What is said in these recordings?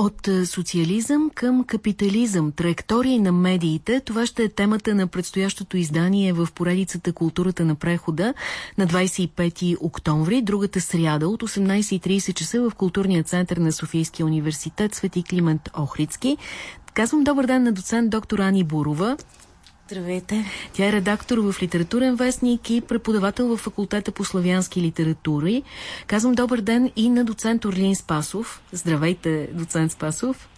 От социализъм към капитализъм, траектории на медиите, това ще е темата на предстоящото издание в поредицата Културата на прехода на 25 октомври, другата сряда от 18.30 часа в Културния център на Софийския университет Свети Климент Охридски. Казвам добър ден на доцент доктор Ани Бурова. Здравейте. Тя е редактор в литературен вестник и преподавател в факултета по славянски литератури. Казвам добър ден и на доцент Орлин Спасов. Здравейте, доцент Спасов.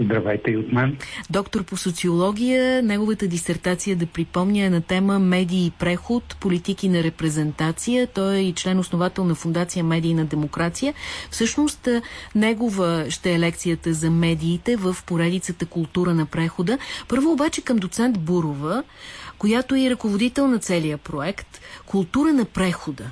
Здравейте и от мен. Доктор по социология, неговата дисертация да припомня е на тема Медии и преход, политики на репрезентация. Той е и член-основател на Фундация Медии на демокрация. Всъщност, негова ще е лекцията за медиите в поредицата Култура на прехода. Първо обаче към доцент Бурова, която е и ръководител на целия проект Култура на прехода.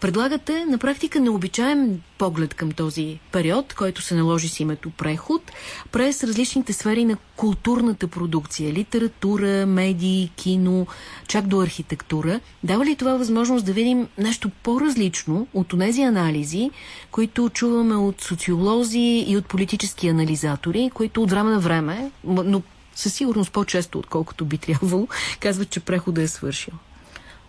Предлагате на практика необичаем поглед към този период, който се наложи с името преход, през различните сфери на културната продукция, литература, медии, кино, чак до архитектура. Дава ли това възможност да видим нещо по-различно от тези анализи, които чуваме от социолози и от политически анализатори, които от време на време, но със сигурност по-често, отколкото би трябвало, казват, че преходът е свършил?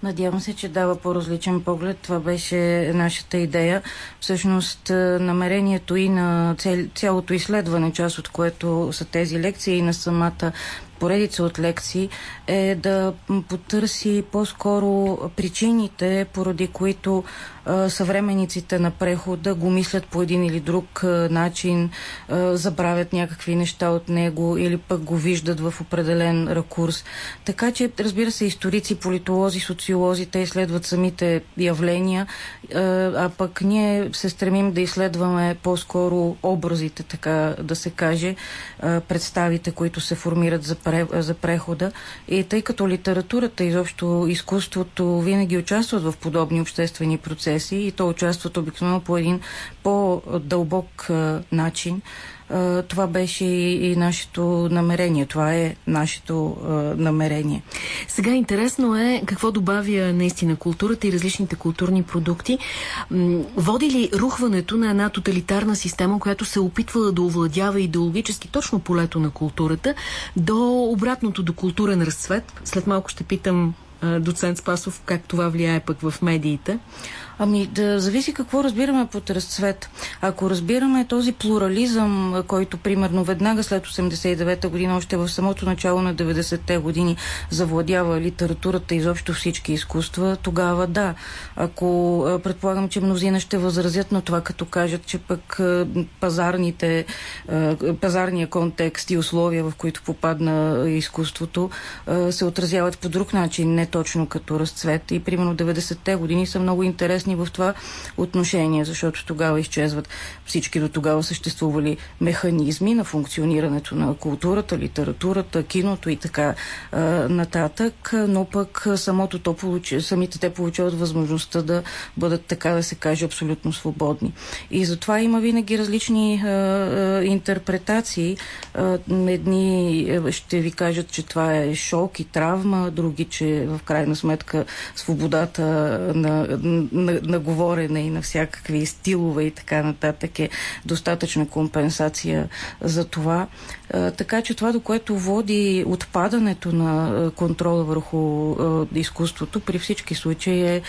Надявам се, че дава по-различен поглед. Това беше нашата идея. Всъщност, е, намерението и на цялото изследване, част от което са тези лекции и на самата поредица от лекции е да потърси по-скоро причините, поради които съвременниците на прехода го мислят по един или друг начин, забравят някакви неща от него или пък го виждат в определен ракурс. Така че, разбира се, историци, политолози, социолози, те изследват самите явления, а, пък ние се стремим да изследваме по-скоро образите, така да се каже, представите, които се формират за за прехода. И тъй като литературата, изобщо изкуството винаги участват в подобни обществени процеси и то участват обикновено по един по-дълбок начин, това беше и, и нашето намерение. Това е нашето а, намерение. Сега интересно е какво добавя наистина културата и различните културни продукти. Води ли рухването на една тоталитарна система, която се опитва да овладява идеологически точно полето на културата, до обратното, до културен разцвет? След малко ще питам доцент Спасов как това влияе пък в медиите. Ами да зависи какво разбираме под разцвет. Ако разбираме този плурализъм, който примерно веднага след 89-та година, още в самото начало на 90-те години завладява литературата и изобщо всички изкуства, тогава да. Ако предполагам, че мнозина ще възразят на това, като кажат, че пък пазарните, пазарния контекст и условия, в които попадна изкуството, се отразяват по друг начин, не точно като разцвет. И примерно 90-те години са много интересни ефикасни в това отношение, защото тогава изчезват всички до тогава съществували механизми на функционирането на културата, литературата, киното и така а, нататък, но пък самото то получи, самите те получават възможността да бъдат, така да се каже, абсолютно свободни. И затова има винаги различни а, а, интерпретации. А, едни ще ви кажат, че това е шок и травма, други, че в крайна сметка свободата на, на, на, говорене и на всякакви стилове и така нататък е достатъчна компенсация за това. Така че това, до което води отпадането на контрола върху изкуството, при всички случаи е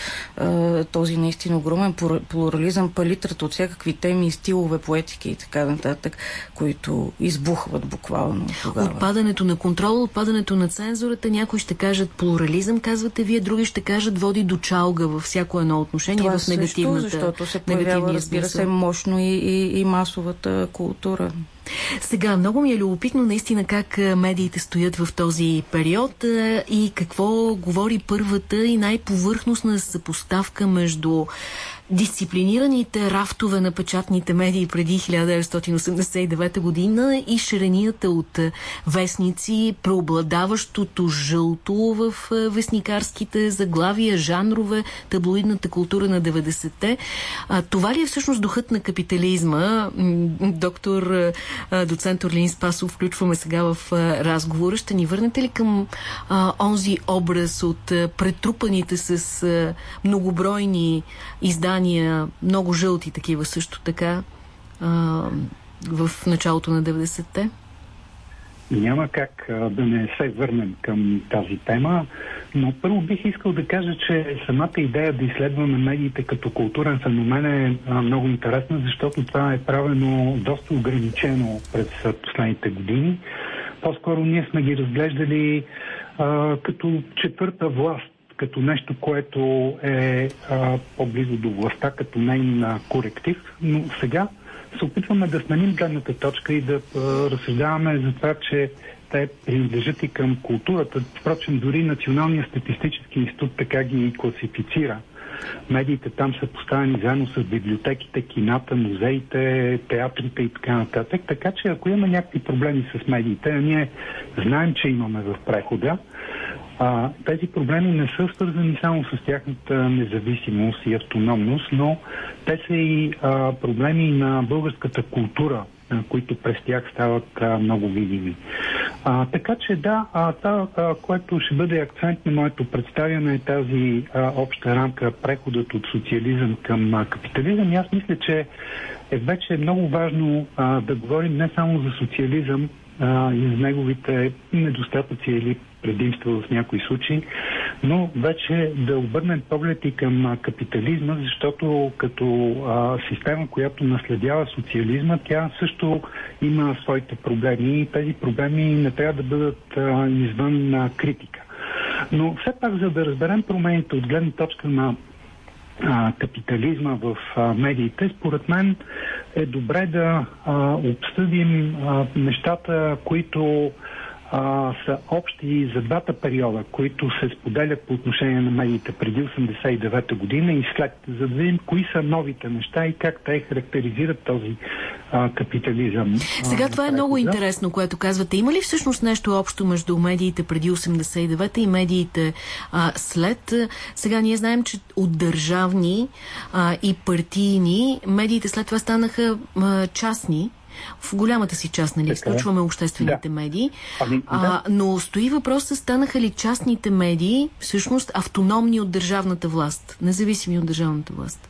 този наистина огромен плурализъм, палитрата от всякакви теми и стилове, поетики и така нататък, които избухват буквално тогава. Отпадането на контрола, отпадането на цензурата, някои ще кажат плурализъм, казвате вие, други ще кажат води до чалга във всяко едно отношение това в негативната, също, защото се появява, разбира се, мощно и, и, и масовата култура. Сега, много ми е любопитно наистина как медиите стоят в този период и какво говори първата и най-повърхностна съпоставка между дисциплинираните рафтове на печатните медии преди 1989 година и ширенията от вестници, преобладаващото жълто в вестникарските заглавия, жанрове, таблоидната култура на 90-те. Това ли е всъщност духът на капитализма? Доктор доцент Орлин Спасов включваме сега в разговора. Ще ни върнете ли към а, онзи образ от а, претрупаните с а, многобройни издания, много жълти такива също така, а, в началото на 90-те? Няма как да не се върнем към тази тема, но първо бих искал да кажа, че самата идея да изследваме медиите като културен феномен е много интересна, защото това е правено доста ограничено през последните години. По-скоро ние сме ги разглеждали а, като четвърта власт, като нещо, което е а, по-близо до властта, като нейн коректив, но сега се опитваме да сменим гледната точка и да а, разсъждаваме за това, че те принадлежат и към културата. Впрочем, дори Националният статистически институт така ги класифицира. Медиите там са поставени заедно с библиотеките, кината, музеите, театрите и така нататък. Така че ако има някакви проблеми с медиите, а ние знаем, че имаме в прехода, а, тези проблеми не са свързани само с тяхната независимост и автономност, но те са и а, проблеми на българската култура, които през тях стават много видими. А, така че да, а, това, а, което ще бъде акцент на моето представяне е тази а, обща рамка, преходът от социализъм към а, капитализъм. И аз мисля, че е вече много важно а, да говорим не само за социализъм, а, и за неговите недостатъци или предимства в някои случаи, но вече да обърнем поглед и към капитализма, защото като а, система, която наследява социализма, тя също има своите проблеми и тези проблеми не трябва да бъдат а, извън а, критика. Но все пак, за да разберем промените от гледна точка на а, капитализма в а, медиите, според мен е добре да а, обсъдим а, нещата, които а, са общи за двата периода, които се споделят по отношение на медиите преди 89-та година и след, за да видим кои са новите неща и как те характеризират този а, капитализъм. Сега това е много интересно, което казвате. Има ли всъщност нещо общо между медиите преди 89-та и медиите а, след? Сега ние знаем, че от държавни а, и партийни медиите след това станаха а, частни в голямата си част, нали, изключваме обществените да. медии. Ами, да. а, но стои въпросът, станаха ли частните медии всъщност автономни от държавната власт, независими от държавната власт?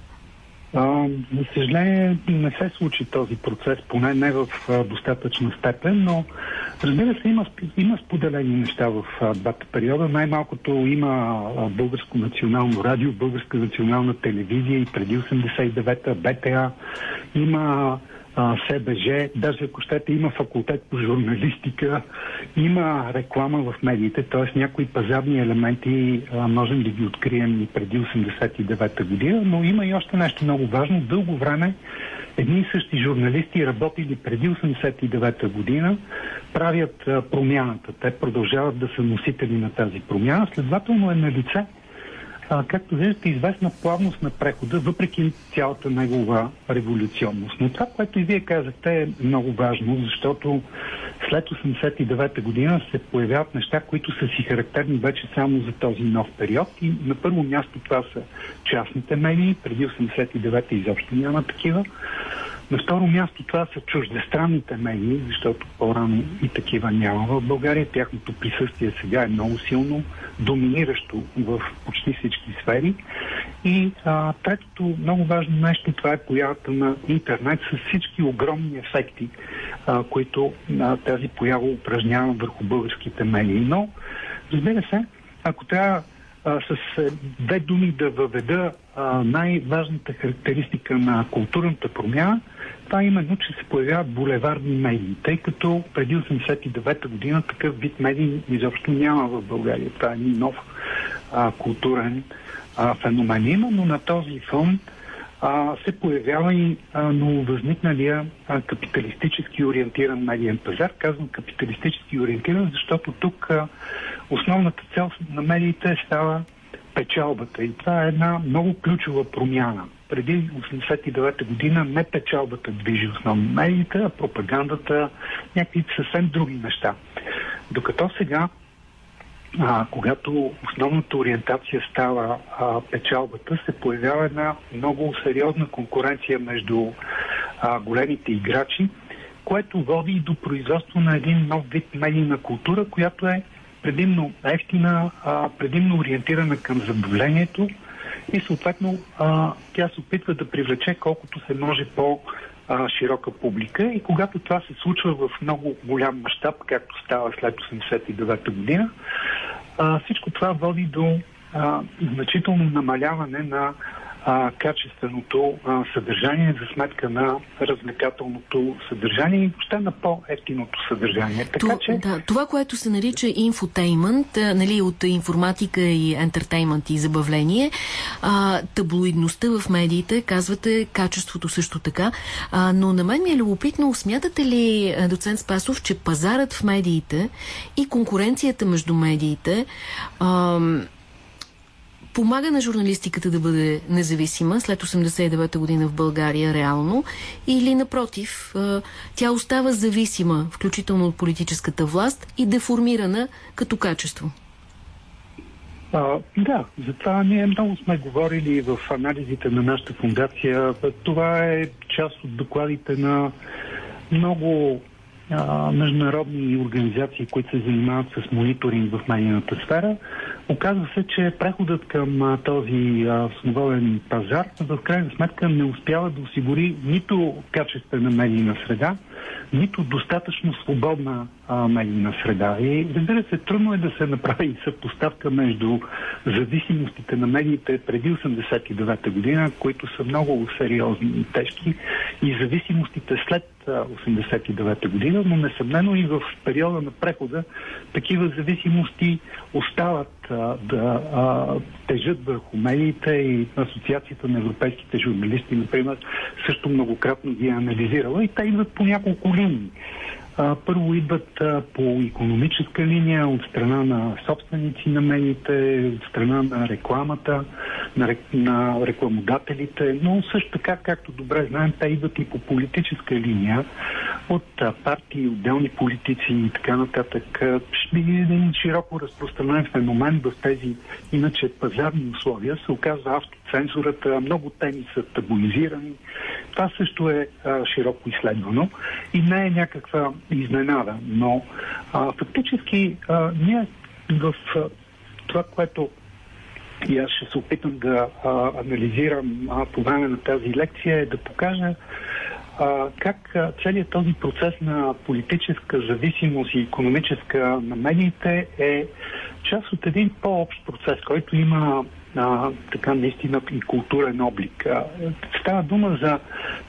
А, за съжаление не се случи този процес, поне не в а, достатъчна степен, но разбира се има, има споделени неща в а, двата периода. Най-малкото има а, Българско национално радио, Българска национална телевизия и преди 89-та БТА. Има СБЖ, даже ако щете има факултет по журналистика, има реклама в медиите, т.е. някои пазарни елементи а, можем да ги открием и преди 89-та година, но има и още нещо много важно. Дълго време едни и същи журналисти, работили преди 89-та година, правят а, промяната. Те продължават да са носители на тази промяна. Следователно е на лице както виждате, известна плавност на прехода, въпреки цялата негова революционност. Но това, което и вие казахте, е много важно, защото след 89-та година се появяват неща, които са си характерни вече само за този нов период. И на първо място това са частните медии. Преди 89-та изобщо няма такива. На второ място това са чуждестранните медии, защото по-рано и такива няма в България. Тяхното присъствие сега е много силно, доминиращо в почти всички сфери. И а, третото много важно нещо, това е появата на интернет с всички огромни ефекти, а, които а, тази поява упражнява върху българските медии. Но, разбира се, ако трябва а, с е, две думи да въведа най-важната характеристика на културната промяна, е именно, че се появяват булеварни медии, тъй като преди 89-та година такъв вид медии изобщо няма в България. Това е нов а, културен а, феномен. Именно на този фон а, се появява и нововъзникналия капиталистически ориентиран медиен пазар. Казвам капиталистически ориентиран, защото тук а, основната цел на медиите става печалбата. И това е една много ключова промяна. Преди 89-та година не печалбата движи основно медиите, а пропагандата, някакви съвсем други неща. Докато сега а, когато основната ориентация става а, печалбата, се появява една много сериозна конкуренция между а, големите играчи, което води и до производство на един нов вид медийна култура, която е предимно ефтина, а, предимно ориентирана към забавлението и съответно а, тя се опитва да привлече колкото се може по широка публика. И когато това се случва в много голям мащаб, както става след 89-та година, а, всичко това води до а, значително намаляване на а, качественото а, съдържание за сметка на развлекателното съдържание и въобще на по-ефтиното съдържание. Така, Ту, че... да, това, което се нарича инфотеймент, нали, от информатика и ентертеймент и забавление, а, таблоидността в медиите, казвате качеството също така, а, но на мен ми е любопитно, смятате ли, доцент Спасов, че пазарът в медиите и конкуренцията между медиите а, помага на журналистиката да бъде независима след 89-та година в България реално или напротив, тя остава зависима, включително от политическата власт и деформирана като качество? А, да, за това ние много сме говорили в анализите на нашата фундация. Това е част от докладите на много международни организации, които се занимават с мониторинг в медийната сфера. Оказва се, че преходът към а, този а, свободен пазар в крайна сметка не успява да осигури нито качествена медийна среда, нито достатъчно свободна а, медийна среда. И разбира се, трудно е да се направи съпоставка между зависимостите на медиите преди 89-та година, които са много сериозни и тежки, и зависимостите след 89-та година, но несъмнено и в периода на прехода такива зависимости остават а, да а, тежат върху медиите и Асоциацията на европейските журналисти, например, също многократно ги е анализирала и те идват по няколко линии. Първо идват по економическа линия от страна на собственици на медиите, от страна на рекламата, на, на рекламодателите, но също така, както добре знаем, те идват и по политическа линия от партии, отделни политици и така нататък. Ще би един широко разпространен феномен в тези иначе пазарни условия се оказва автоцензурата, много теми са табуизирани. Това също е а, широко изследвано и не е някаква изненада, но а, фактически а, ние в а, това, което и аз ще се опитам да а, анализирам а, по време на тази лекция, е да покажа а, как а, целият този процес на политическа зависимост и економическа на медиите е част от един по-общ процес, който има а, така наистина и културен облик. А, става дума за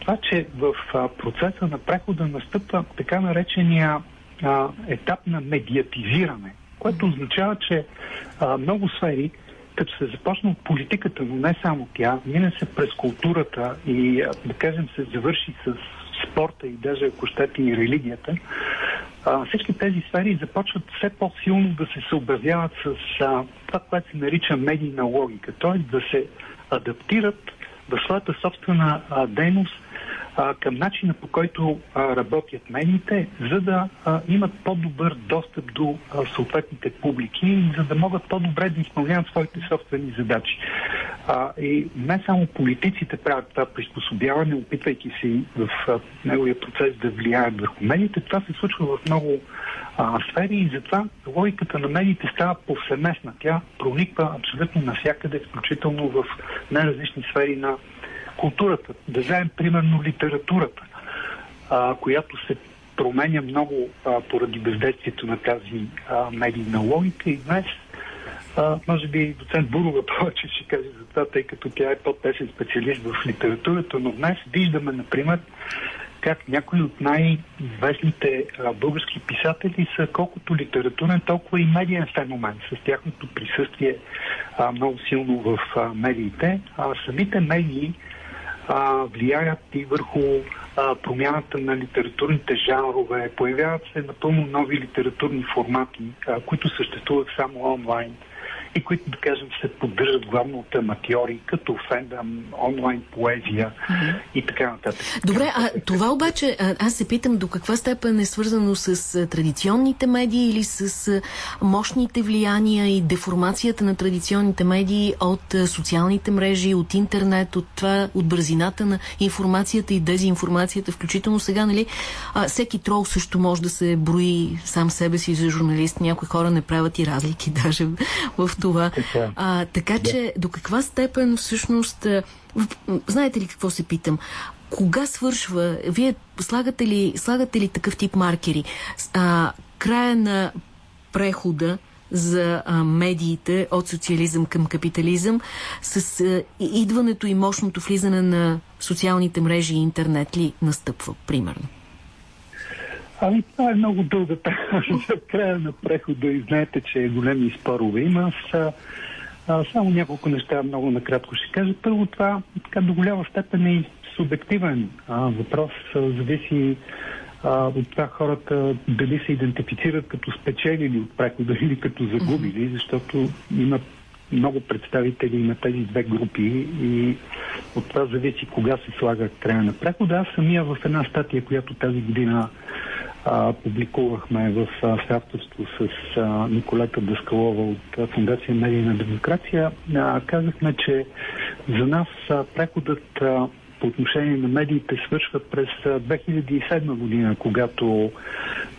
това, че в а, процеса на прехода настъпва така наречения а, етап на медиатизиране, което означава, че а, много сфери, като се започна от политиката, но не само тя, мине се през културата и, да кажем, се завърши с спорта и даже ако щете и религията, всички тези сфери започват все по-силно да се съобразяват с това, което се нарича медийна логика, т.е. да се адаптират в своята собствена дейност към начина по който работят медиите, за да имат по-добър достъп до съответните публики и за да могат по-добре да изпълняват своите собствени задачи. И не само политиците правят това приспособяване, опитвайки се в неговия процес да влияят върху медиите. Това се случва в много сфери и затова логиката на медиите става повсеместна. Тя прониква абсолютно навсякъде, включително в най-различни сфери на културата. Да вземем примерно литературата, а, която се променя много а, поради бездействието на тази а, медийна логика и днес а, може би доцент Бурова повече ще каже за това, тъй като тя е по-тесен специалист в литературата, но днес виждаме, например, как някои от най-известните български писатели са колкото литературен, толкова и медиен феномен, с тяхното присъствие а, много силно в а, медиите. А самите медии а, влияят и върху а, промяната на литературните жанрове. Появяват се напълно нови литературни формати, а, които съществуват само онлайн и които, да кажем, се поддържат главно от аматьори, като фендъм, онлайн поезия mm-hmm. и така нататък. Добре, а това обаче, аз се питам до каква степен е свързано с традиционните медии или с мощните влияния и деформацията на традиционните медии от социалните мрежи, от интернет, от това, от бързината на информацията и дезинформацията, включително сега, нали, а, всеки трол също може да се брои сам себе си за журналист. Някои хора не правят и разлики даже в това. Така, а, така че до каква степен всъщност... Знаете ли какво се питам? кога свършва? Вие слагате ли, слагате ли такъв тип маркери? А, края на прехода за а, медиите от социализъм към капитализъм с а, идването и мощното влизане на социалните мрежи и интернет ли настъпва, примерно? Ами това е много дълга тема за края на прехода и знаете, че големи спорове има. С, а, само няколко неща много накратко ще кажа. Първо това така до голяма степен е субективен а, въпрос. А, зависи а, от това хората дали се идентифицират като спечелили от прехода или като загубили, защото има много представители на тези две групи и от това зависи кога се слага края на прехода. Аз самия в една статия, която тази година а, публикувахме в авторство с а, Николета Даскалова от Фундация Медийна демокрация, а, казахме, че за нас а, преходът а, по отношение на медиите свършва през 2007 година, когато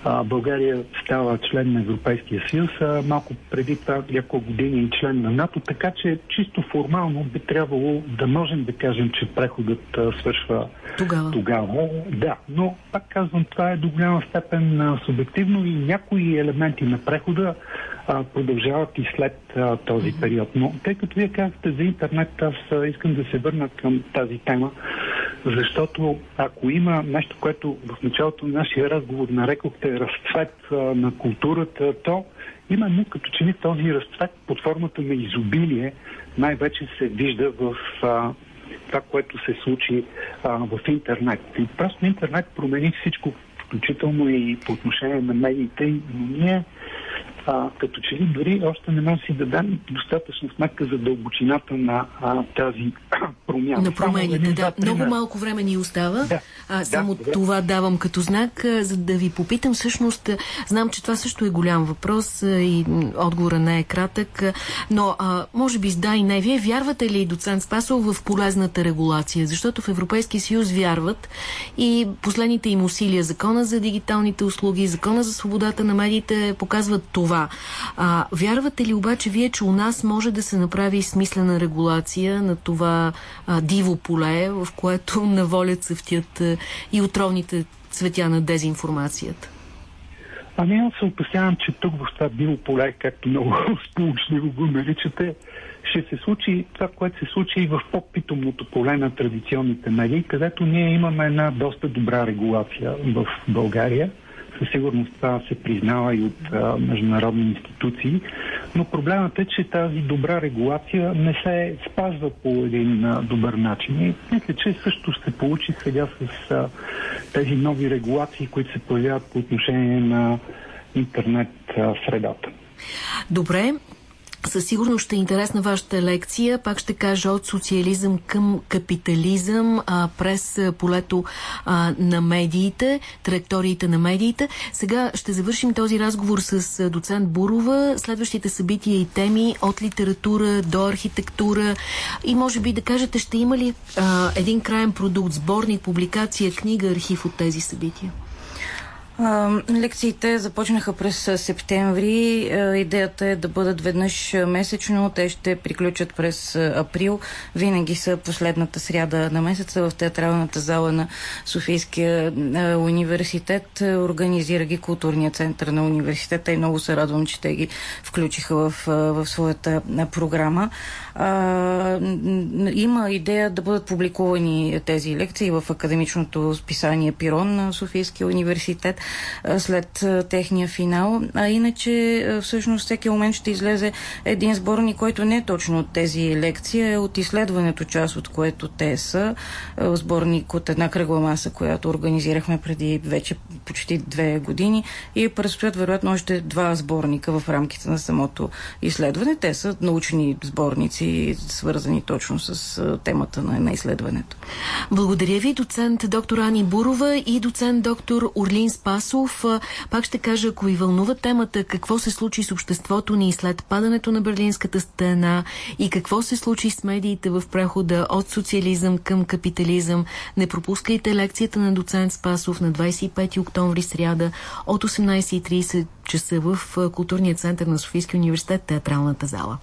а, България става член на Европейския съюз, а малко преди това няколко години и член на НАТО, така че чисто формално би трябвало да можем да кажем, че преходът а, свършва тогава. тогава. Да, но пак казвам, това е до голяма степен а, субективно и някои елементи на прехода а, продължават и след а, този период. Но тъй като вие казахте за интернет, аз а, искам да се върна към тази тема, защото ако има нещо, което в началото на нашия разговор нарекохте разцвет а, на културата, то именно като че ли този разцвет под формата на изобилие най-вече се вижда в а, това, което се случи а, в интернет. И просто интернет промени всичко, включително и по отношение на медиите, но ние а, като че ли дори още не може си да дадем достатъчно сметка за дълбочината на а, тази промяна. На промените, да. Много малко време ни остава. Да. А, само да, това давам като знак, а, за да ви попитам. Всъщност, знам, че това също е голям въпрос а, и отговора не е кратък, а, но а, може би с да и не. Вие вярвате ли, доцент Спасов, в полезната регулация? Защото в Европейския съюз вярват и последните им усилия, закона за дигиталните услуги, закона за свободата на медиите показват това това. А, вярвате ли обаче вие, че у нас може да се направи смислена регулация на това а, диво поле, в което на воля цъфтят а, и отровните цветя на дезинформацията? Ами аз се опасявам, че тук в това диво поле, както много сполучливо го наричате, ще се случи това, което се случи и в по-питомното поле на традиционните медии, където ние имаме една доста добра регулация в България със сигурност това се признава и от а, международни институции, но проблемът е, че тази добра регулация не се спазва по един а, добър начин. И мисля, че също ще получи сега с а, тези нови регулации, които се появяват по отношение на интернет а, средата. Добре, със сигурност ще е интересна вашата лекция. Пак ще кажа от социализъм към капитализъм а, през полето а, на медиите, траекториите на медиите. Сега ще завършим този разговор с доцент Бурова. Следващите събития и теми от литература до архитектура и може би да кажете, ще има ли а, един краен продукт, сборник, публикация, книга, архив от тези събития? Лекциите започнаха през септември. идеята е да бъдат веднъж месечно. Те ще приключат през април. Винаги са последната сряда на месеца в театралната зала на Софийския университет. Организира ги културния център на университета и много се радвам, че те ги включиха в, в своята програма. има идея да бъдат публикувани тези лекции в академичното списание Пирон на Софийския университет след техния финал. А иначе всъщност всеки момент ще излезе един сборник, който не е точно от тези лекции, е от изследването, част от което те са. Сборник от една кръгла маса, която организирахме преди вече почти две години и предстоят вероятно още два сборника в рамките на самото изследване. Те са научни сборници, свързани точно с темата на, на изследването. Благодаря ви, доцент доктор Ани Бурова и доцент доктор Орлин Спас Спасов. Пак ще кажа, ако ви вълнува темата, какво се случи с обществото ни след падането на Берлинската стена и какво се случи с медиите в прехода от социализъм към капитализъм, не пропускайте лекцията на доцент Спасов на 25 октомври сряда от 18.30 часа в Културния център на Софийския университет Театралната зала.